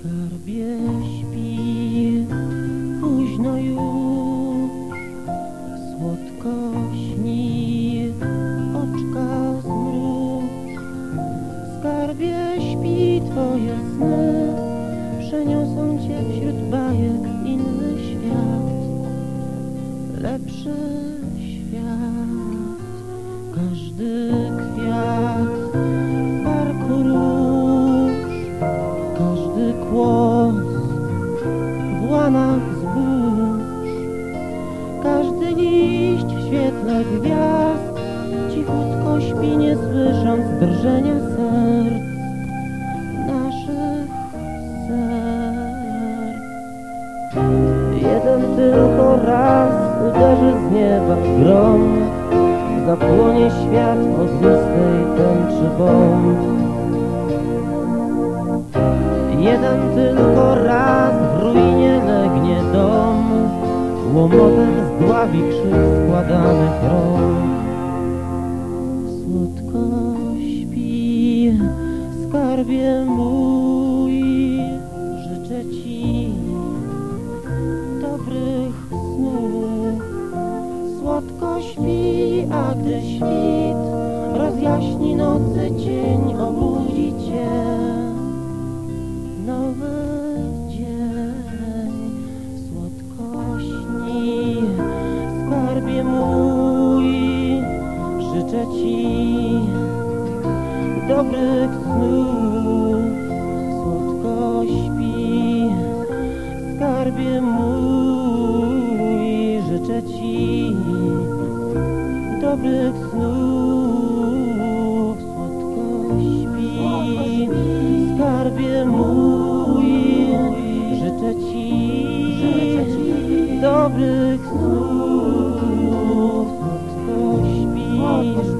skarbie śpi. Późno już słodko śni. Oczka zmruż skarbie śpi twoje sny przeniosą cię wśród bajek inny świat. Lepszy świat. Każdy kwiat łanach zbóż. Każdy liść w świetle gwiazd cichutko śpi, nie słysząc drżenia serc naszych serc. Jeden tylko raz uderzy z nieba grom, zapłonie świat ognistej tęczy bomb. Skarbie mój, życzę ci dobrych snów. Słodko śpi, a gdy świt rozjaśni nocy cień, obudzi cię nowy dzień. Słodko śni, skarbie mój, życzę ci dobrych snów. Słodko śpi, skarbie mój, życzę ci dobrych snów. Słodko śpi, skarbie mój, życzę ci dobrych snów. Słodko śpi,